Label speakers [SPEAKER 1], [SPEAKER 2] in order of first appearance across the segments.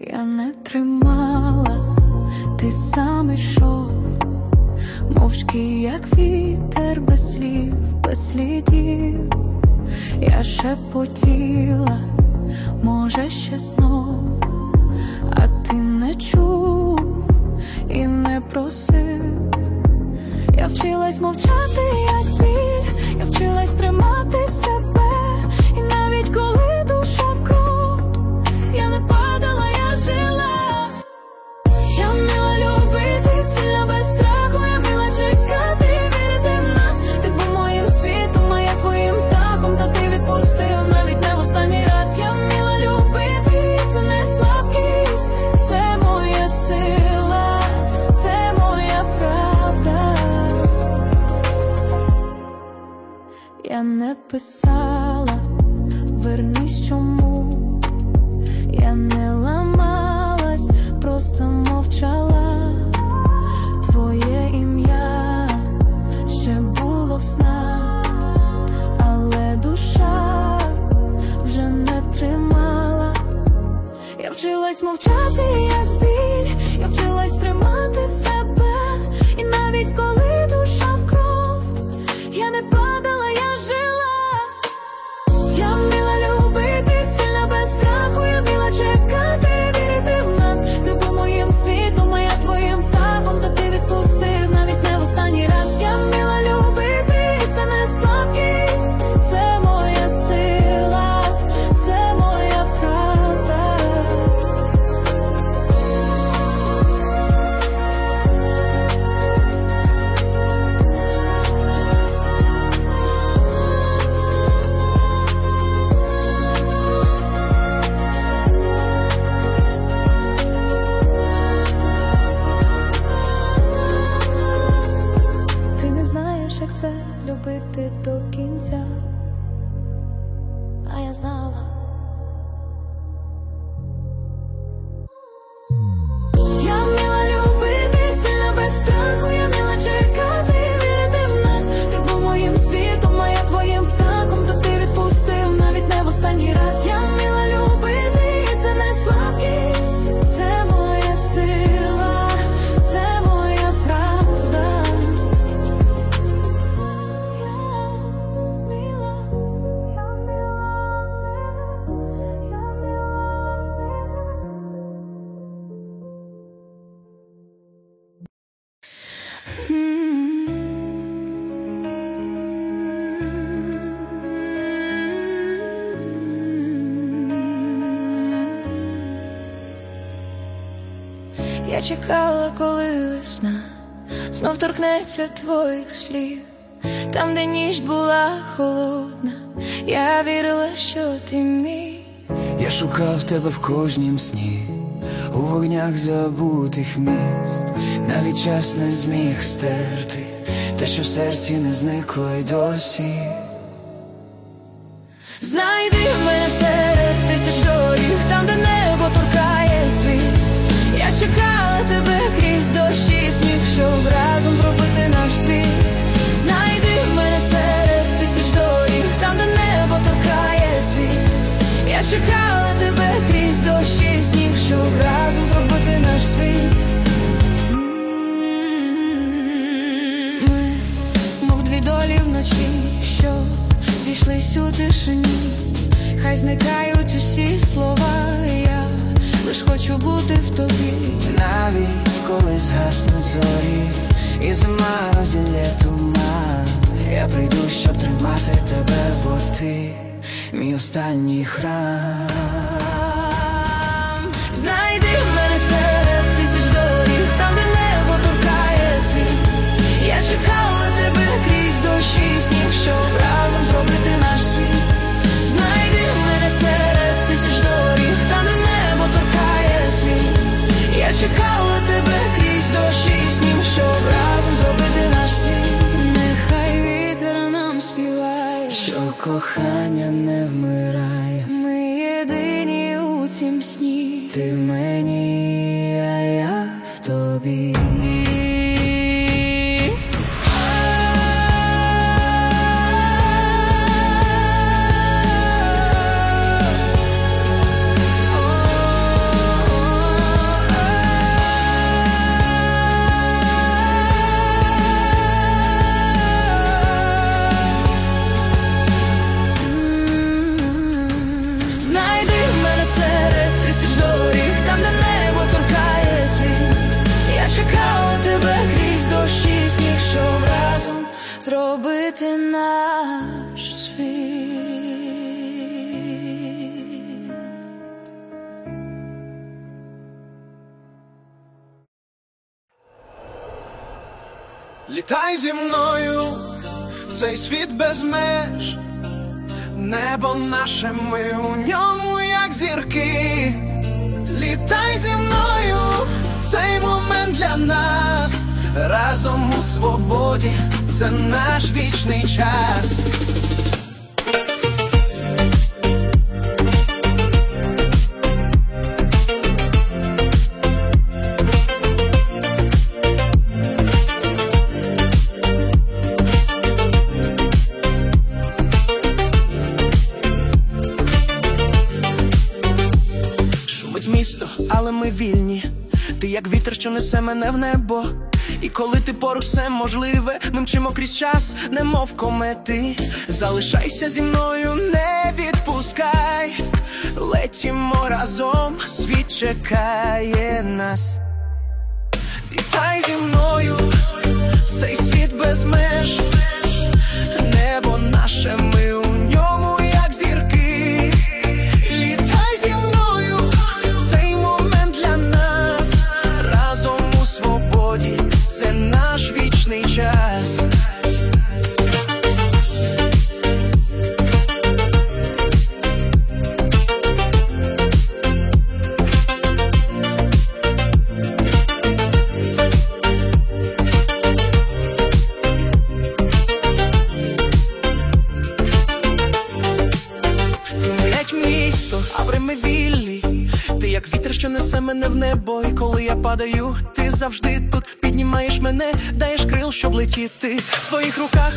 [SPEAKER 1] я не тримала, ти сам ішов, мовчки, як вітер без слів, без слідів, я шепотіла, може, ще знов, а ти не чув і не просив. Я вчилась мовчати, як біль, я вчилась тримати не чекала, коли весна знов торкнеться твоїх слів, там, де ніч була холодна, я вірила, що ти мій.
[SPEAKER 2] Я шукав тебе в кожнім сні, у вогнях забутих міст, навіть час не зміг стерти, те, що в серці не зникло й досі.
[SPEAKER 1] Знайди мене серед тисяч доріг, там, де небо торкає світ. Я чекала тебе крізь дощі і сніг, щоб разом зробити наш світ. Знайди мене серед тисяч доріг, там, де небо торкає світ. Я чекала тебе крізь дощі і сніг, щоб разом зробити наш світ. Ми, мов дві долі вночі, що зійшлись у тишині, хай зникають усі слова, лиш хочу бути в тобі.
[SPEAKER 2] Навіть коли згаснуть зорі, і зима розілє туман, я прийду, щоб тримати тебе, бо ти мій останній храм.
[SPEAKER 1] Знайди мене серед тисяч доріг, там, де небо торкає світ. Я чекала тебе крізь дощі сніг, щоб
[SPEAKER 2] кохання не вмирає,
[SPEAKER 3] Літай зі мною цей світ без меж, небо наше ми у ньому, як зірки. Літай зі мною цей момент для нас. Разом у свободі це наш вічний час. але ми вільні. Ти як вітер, що несе мене в небо. І коли ти поруч все можливе, ми мчимо крізь час, немов комети. Залишайся зі мною, не відпускай, летімо разом, світ чекає нас. Літай зі мною в цей світ без меж, небо наше мило. тільки ти в твоїх руках.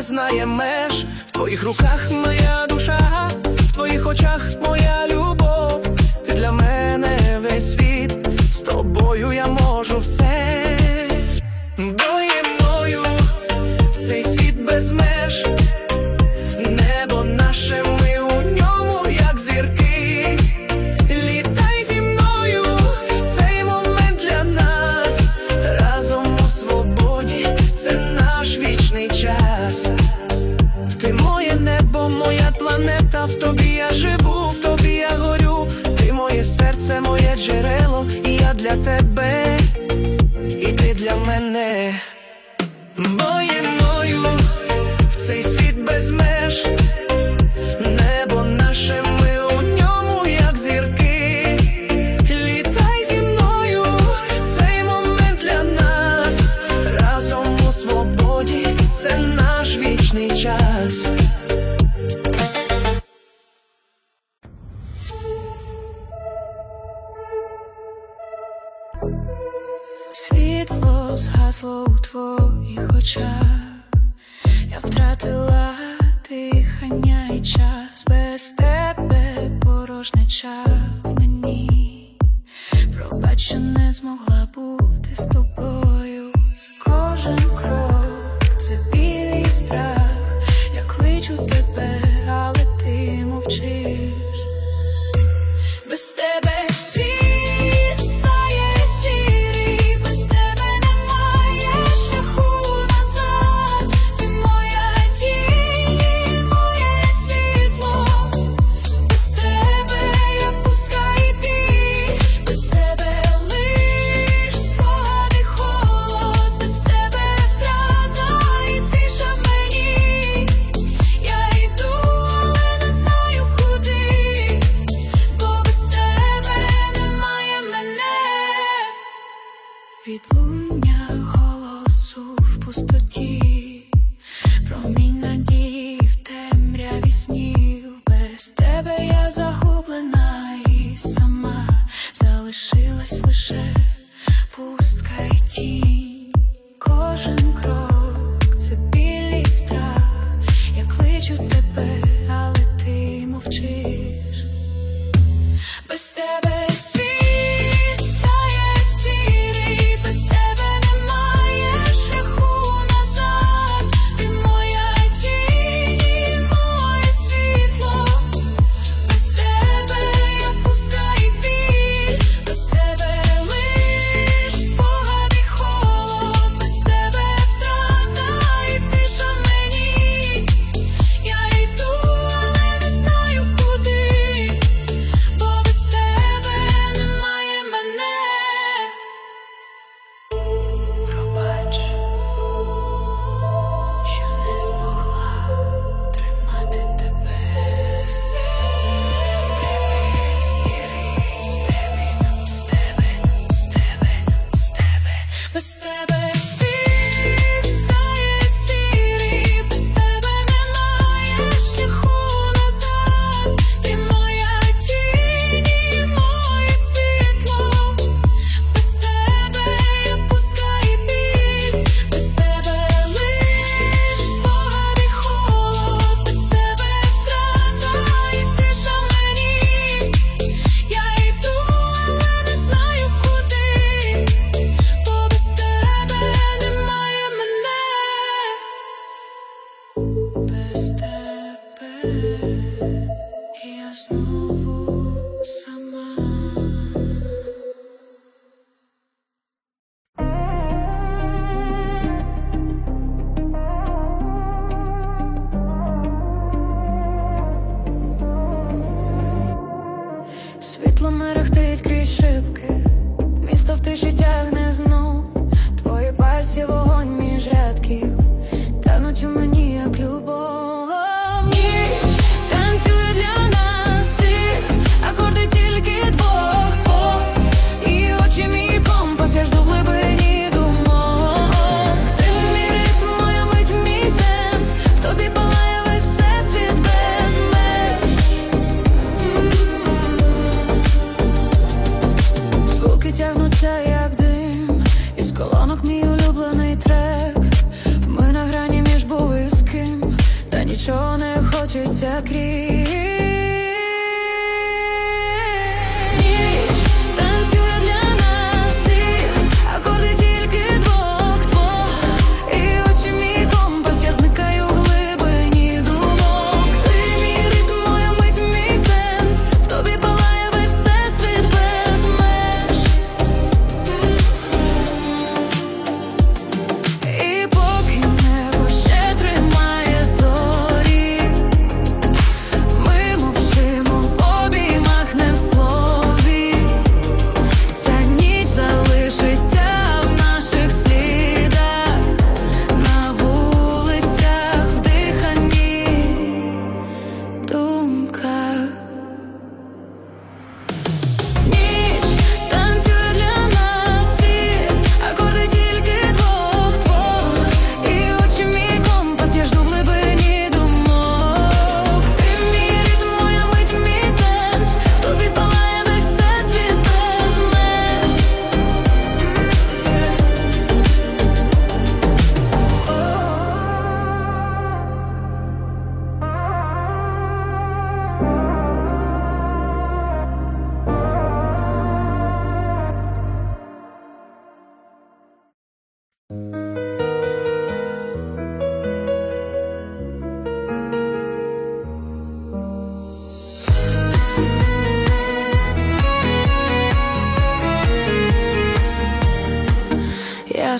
[SPEAKER 3] не знає меж в твоїх руках моя. відлуння голосу в пустоті, промінь надії темряві снів. Без
[SPEAKER 1] тебе я загублена і сама залишилась лише пустка й тінь.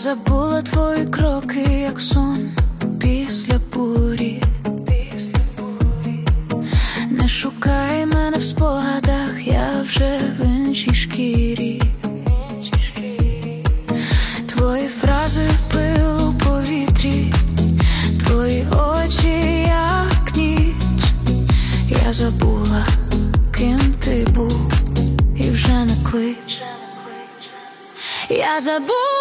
[SPEAKER 1] забула твої кроки, як сон після бурі. Не шукай мене в спогадах, я вже в іншій шкірі. Твої фрази пилу повітрі, твої очі, як ніч, я забула, ким ти був і вже не клич. Я забула.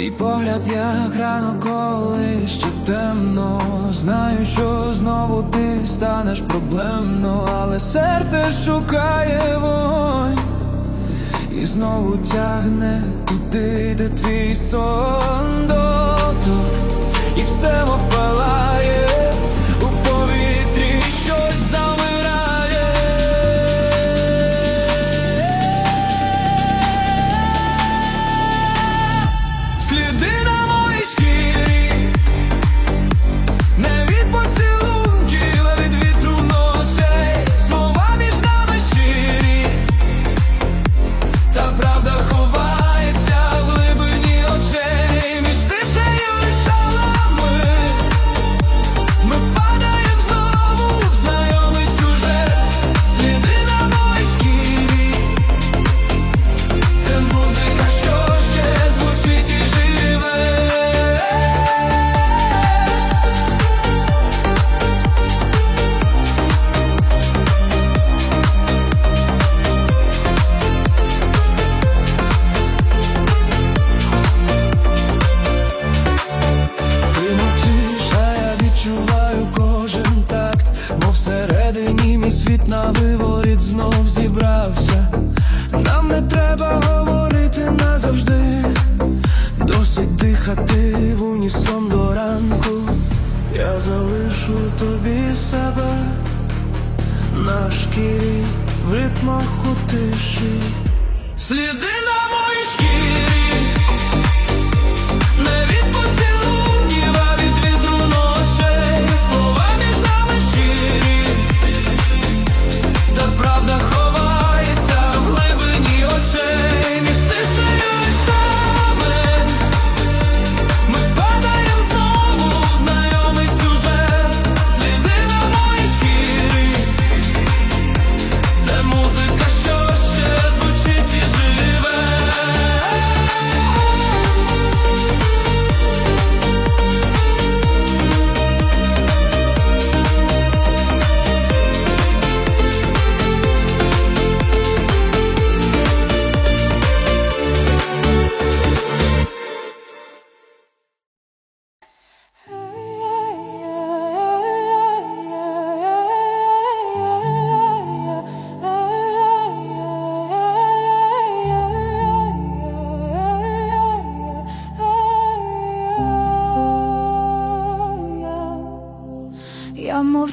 [SPEAKER 4] Твій погляд, як рано, коли ще темно, знаю, що знову ти станеш проблемно, але серце шукає вонь і знову тягне туди, де твій сон доту, і все мов палає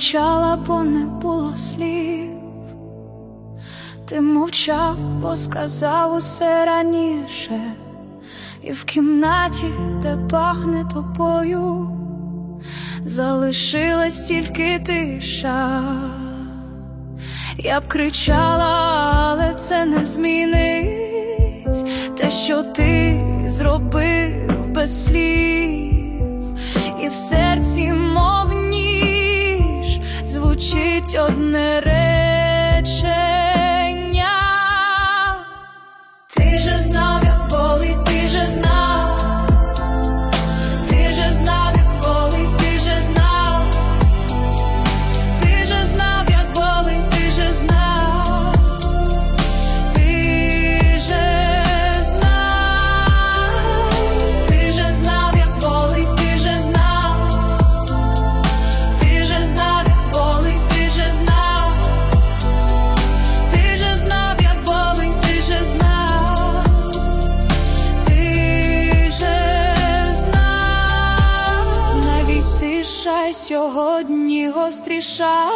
[SPEAKER 1] мовчала, бо не було слів. Ти мовчав, бо сказав усе раніше, і в кімнаті, де пахне тобою, залишилась тільки тиша. Я б кричала, але це не змінить те, що ти зробив без слів, і в серці. Навіть одне shot.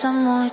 [SPEAKER 1] Тебе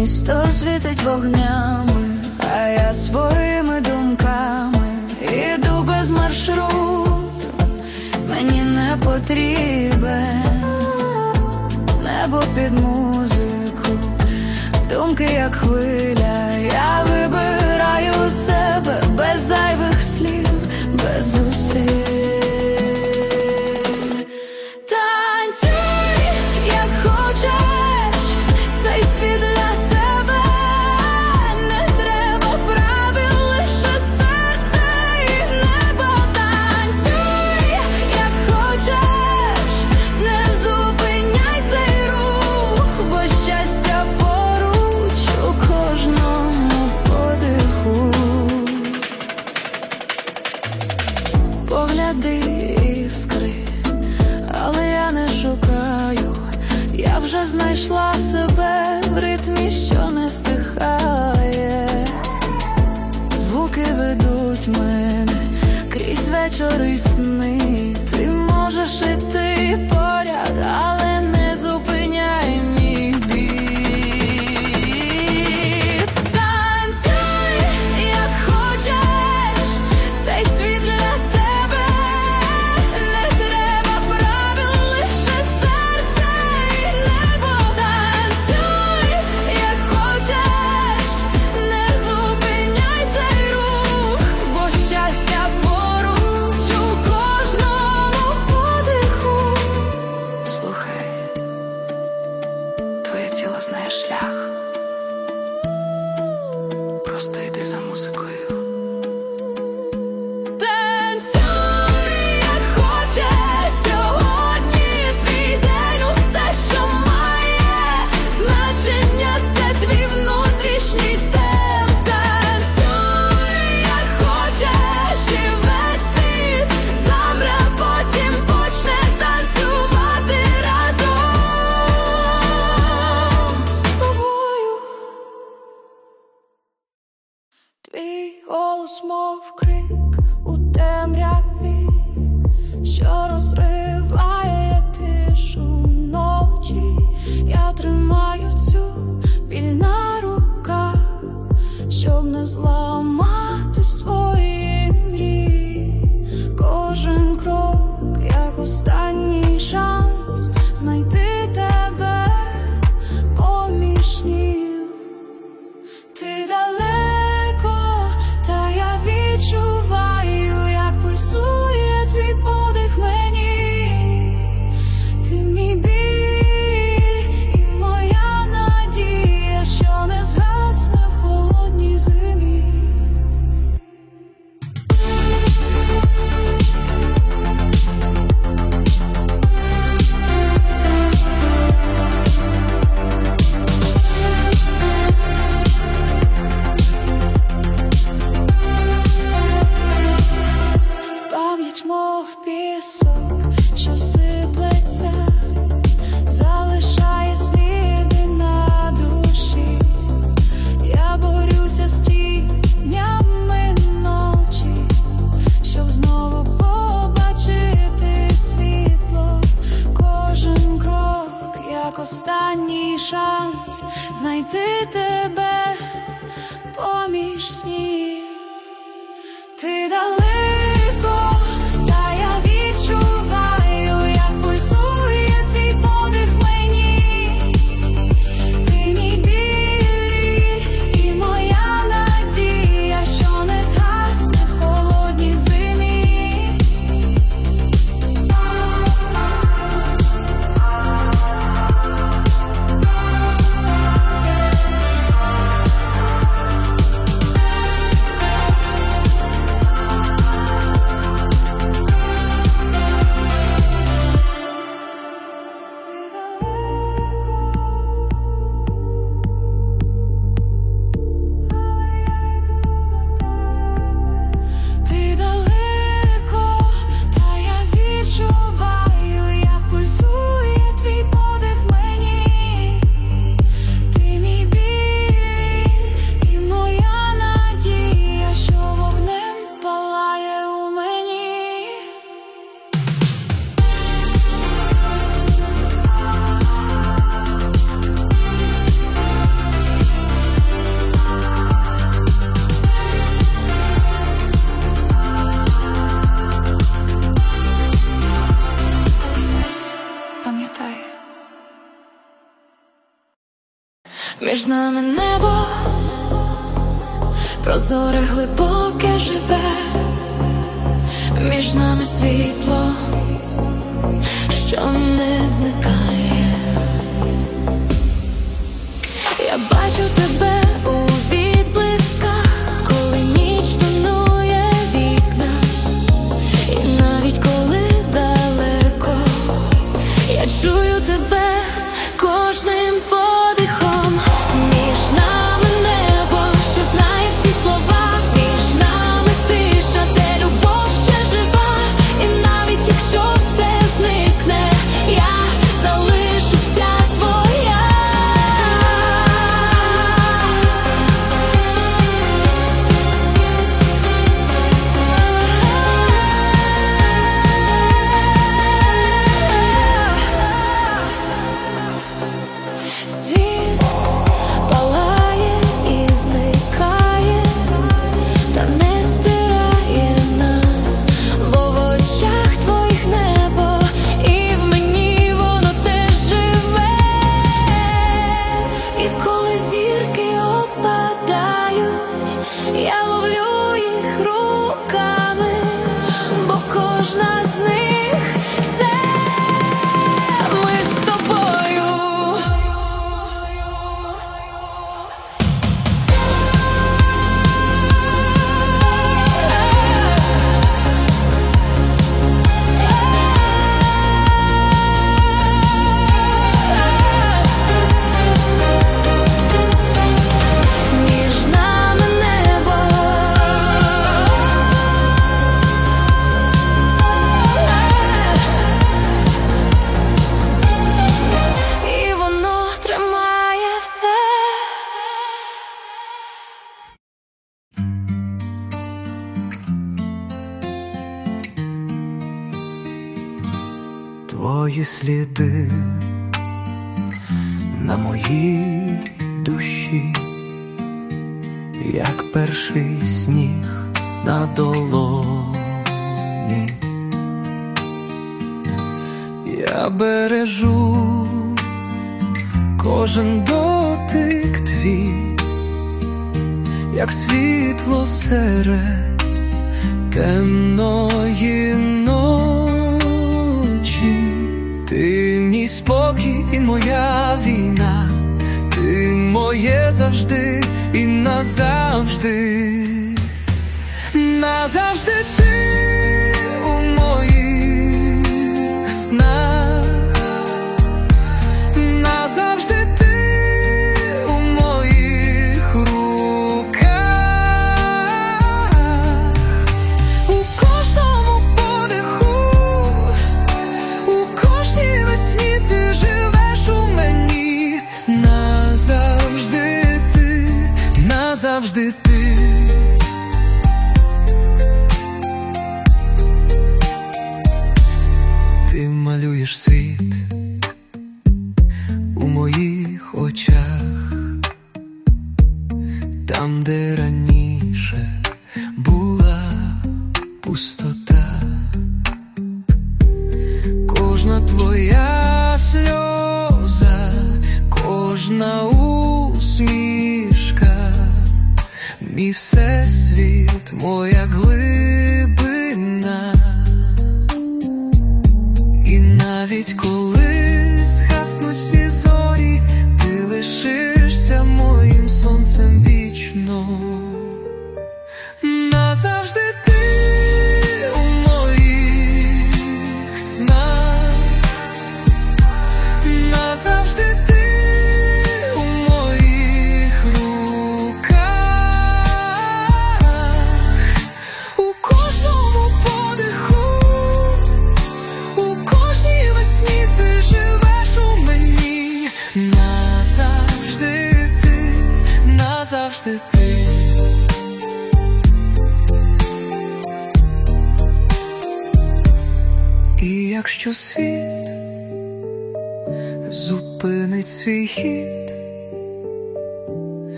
[SPEAKER 1] Місто світить вогнями, а я своїми думками. Іду без маршруту, мені не потрібен. Небо під музику, думки як хвиля, я вибираю себе без зайвих слів, без зусиль.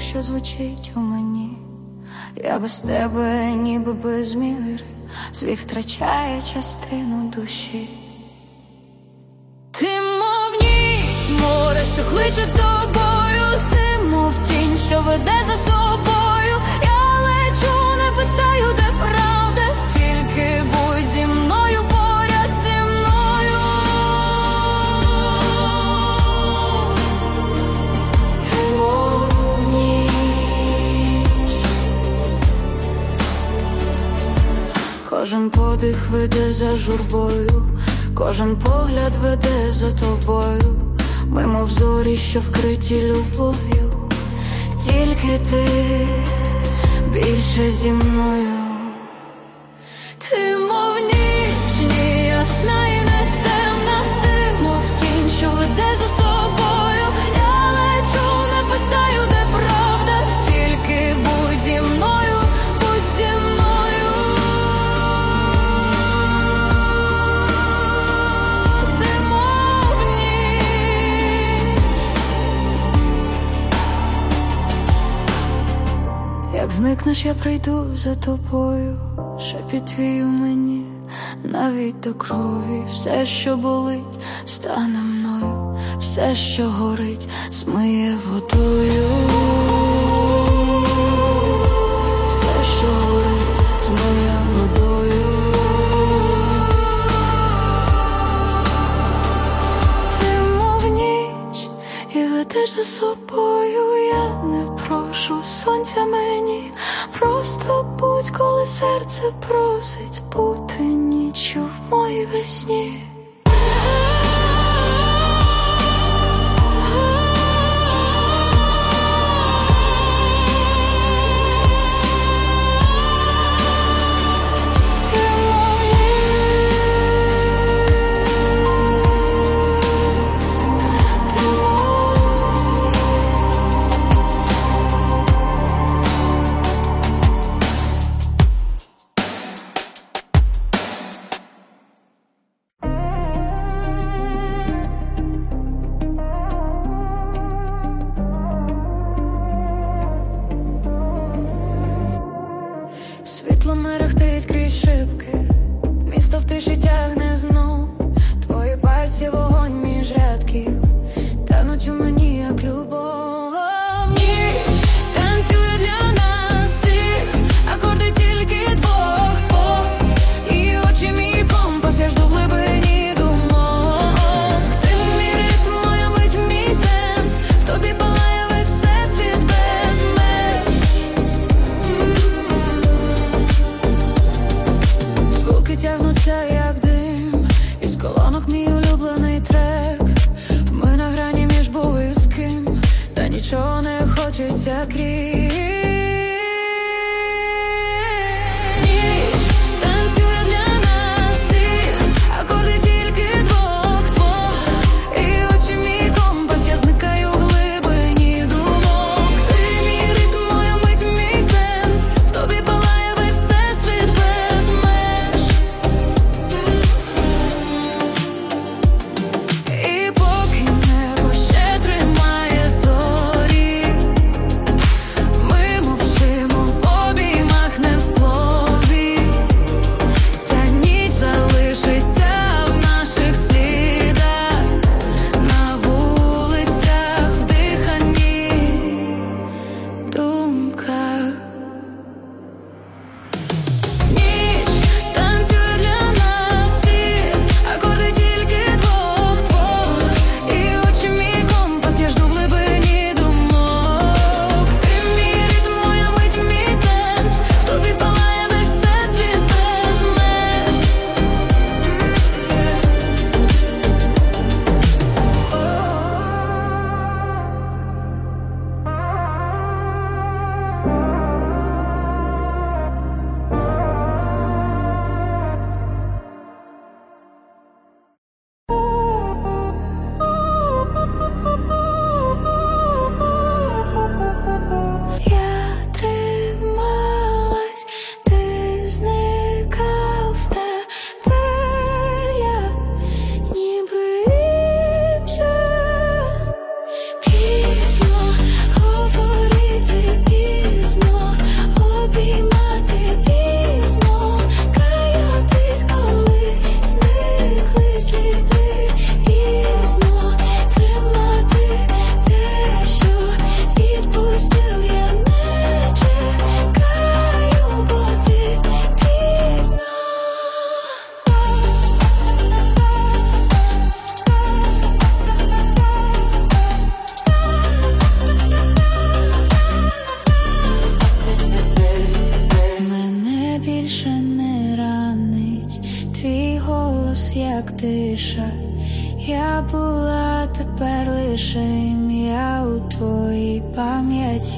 [SPEAKER 1] Що звучить у мені. Я без тебе, ніби без міри, свій втрачає частину душі. Ти мов ніч, море, що кличе тобою, ти мов тінь, що веде за собою. Кожен подих веде за журбою, кожен погляд веде за тобою. Ми, мов зорі, що вкриті любов'ю, тільки ти більше зі мною. Як зникнеш, я прийду за тобою, шепіт у мені, навіть до крові, все, що болить, стане мною, все, що горить, смиє водою, все, що горить, смиє водою. Ти мов ніч і ведеш за собою, я не прошу сонця мені, будь, коли серце просить бути ніччю в моїй весні.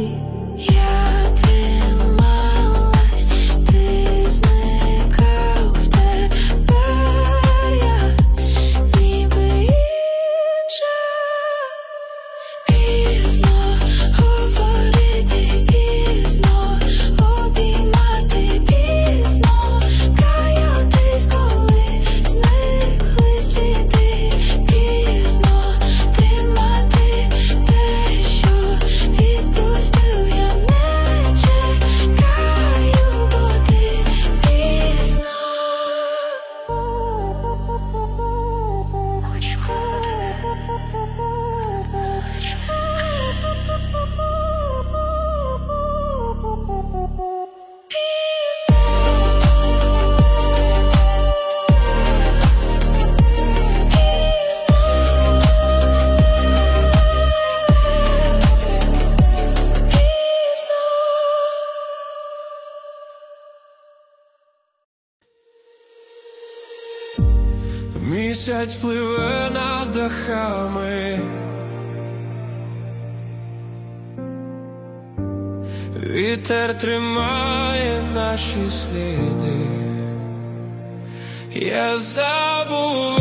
[SPEAKER 1] you.
[SPEAKER 4] місяць пливе над дахами. Вітер тримає наші сліди, я
[SPEAKER 2] забув.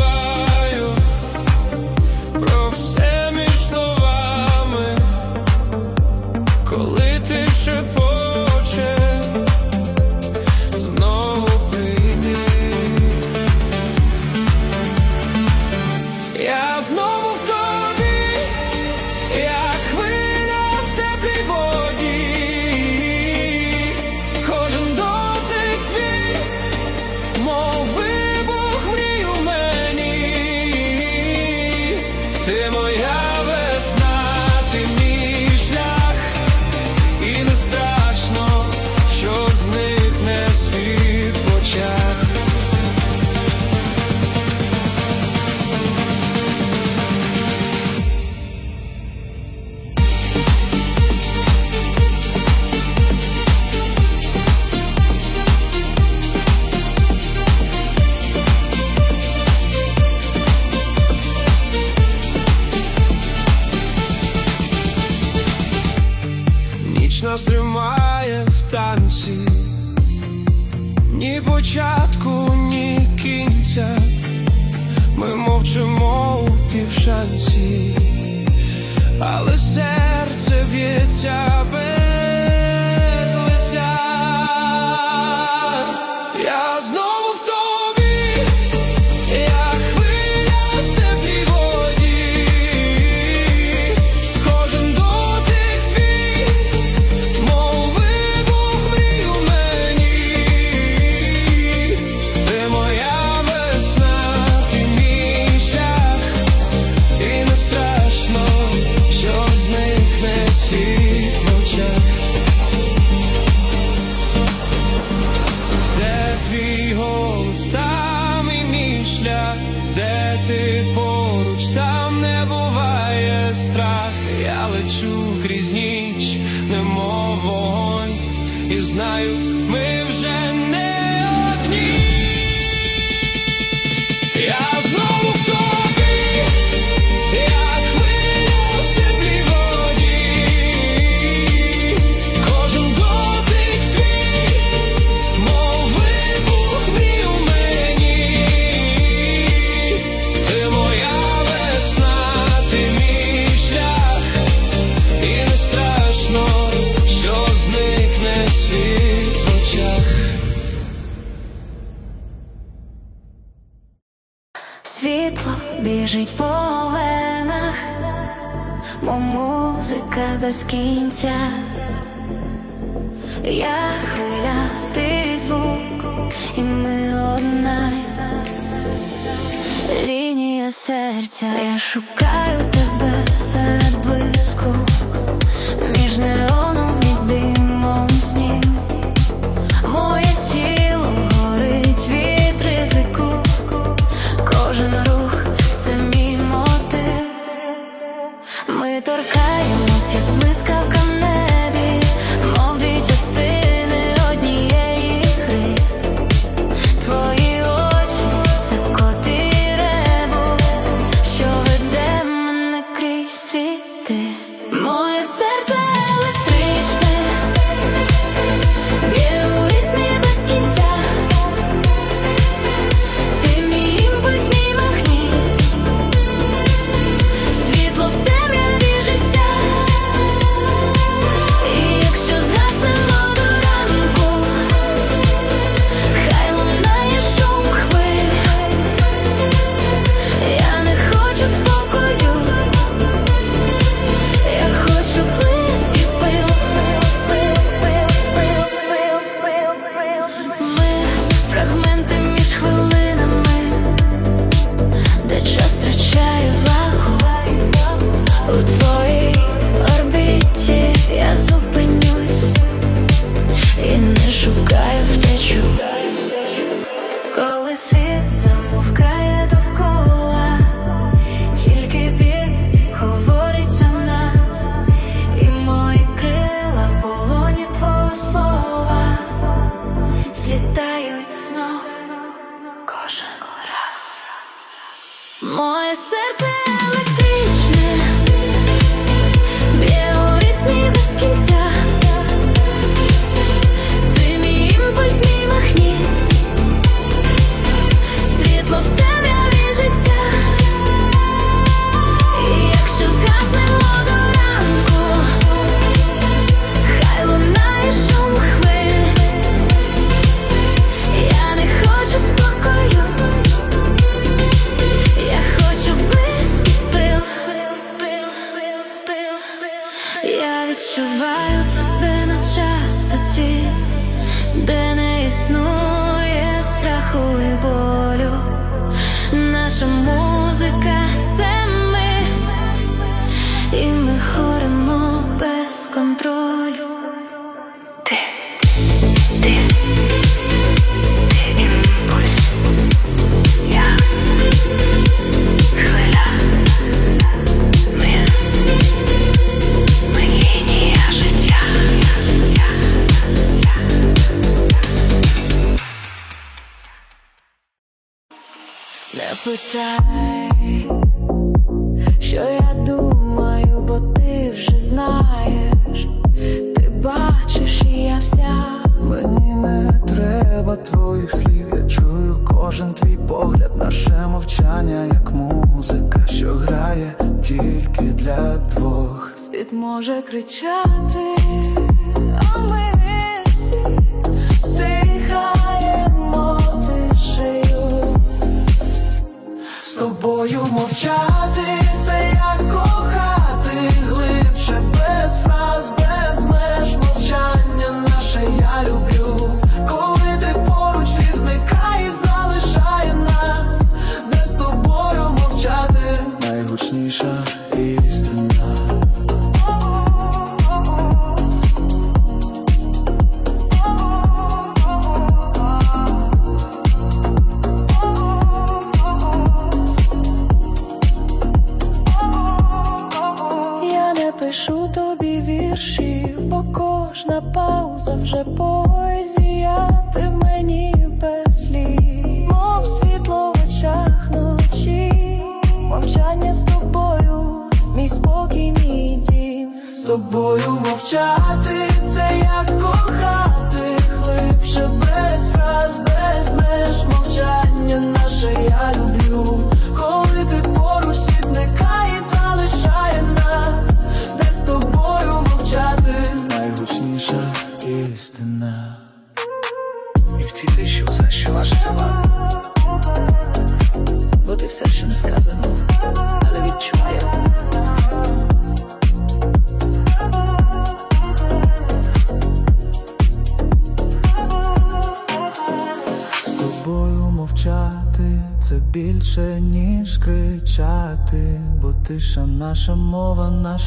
[SPEAKER 2] хочу мовчати, це як кохати глибше без фраз. без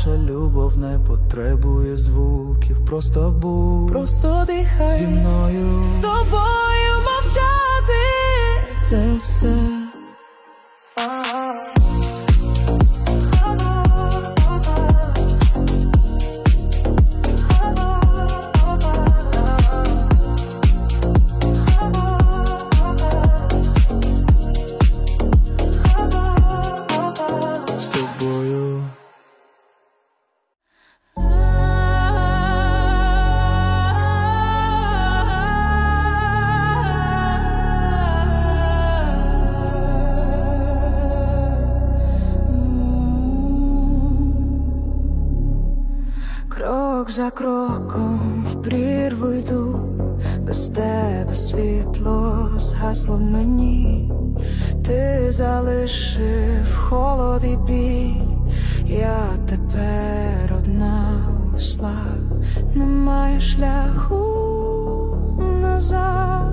[SPEAKER 2] наша любов не потребує звуків. Просто будь,
[SPEAKER 1] просто дихай
[SPEAKER 2] зі мною
[SPEAKER 1] з тобою мовчати.
[SPEAKER 2] Це все.
[SPEAKER 1] за кроком в прірву йду, без тебе світло згасло мені, ти залишив холод і біль, я тепер одна ушла, немає шляху назад.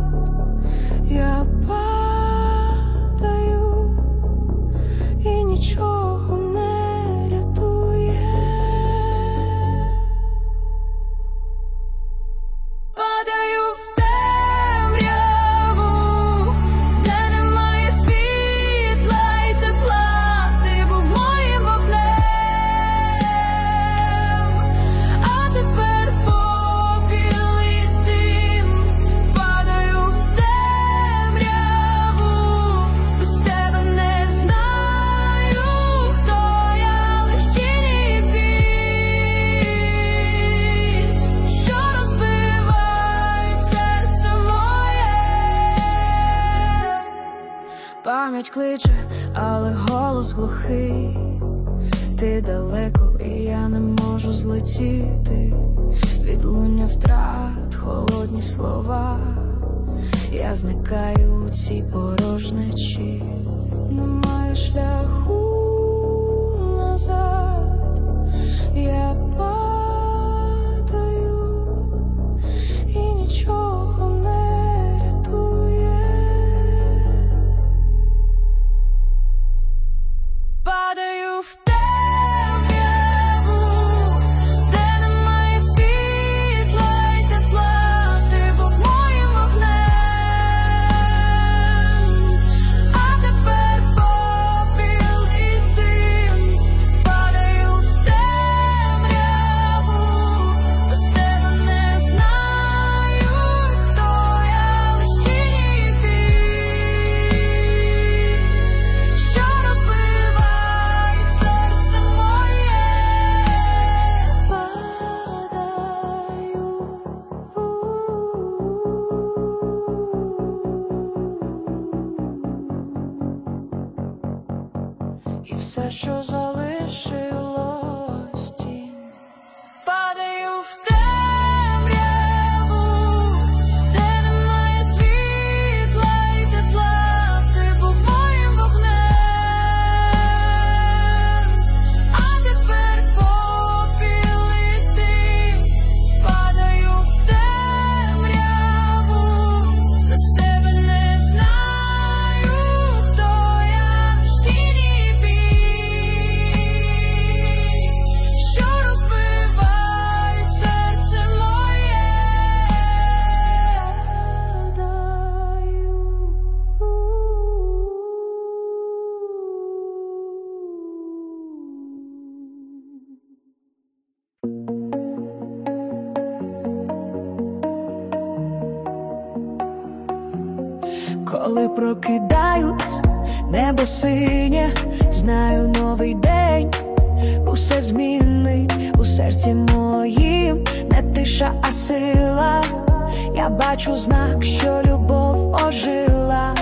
[SPEAKER 1] бачу знак, що любов ожила,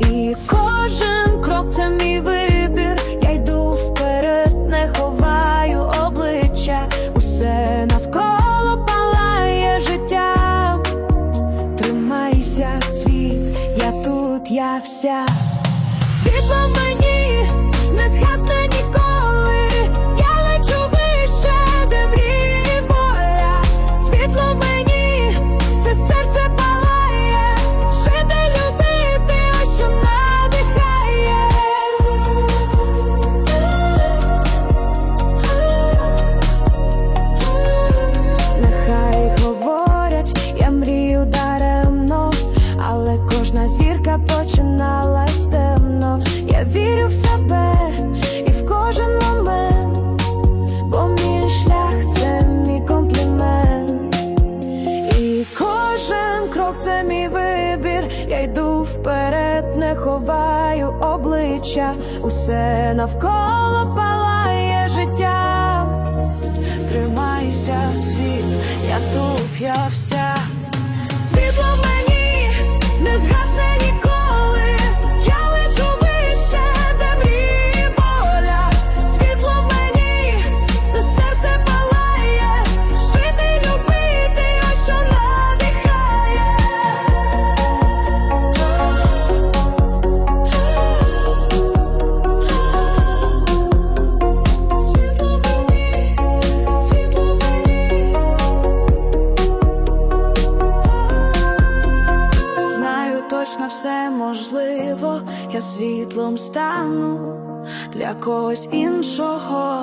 [SPEAKER 1] і кожен крок це мій вибір. Я йду вперед, не ховаю обличчя, усе навколо палає життя. Тримайся, світ, я тут, я вся. Світло мені не згасне ніколи. плеча, усе навколо палає життя, тримайся, світ, я тут, я всі. когось іншого.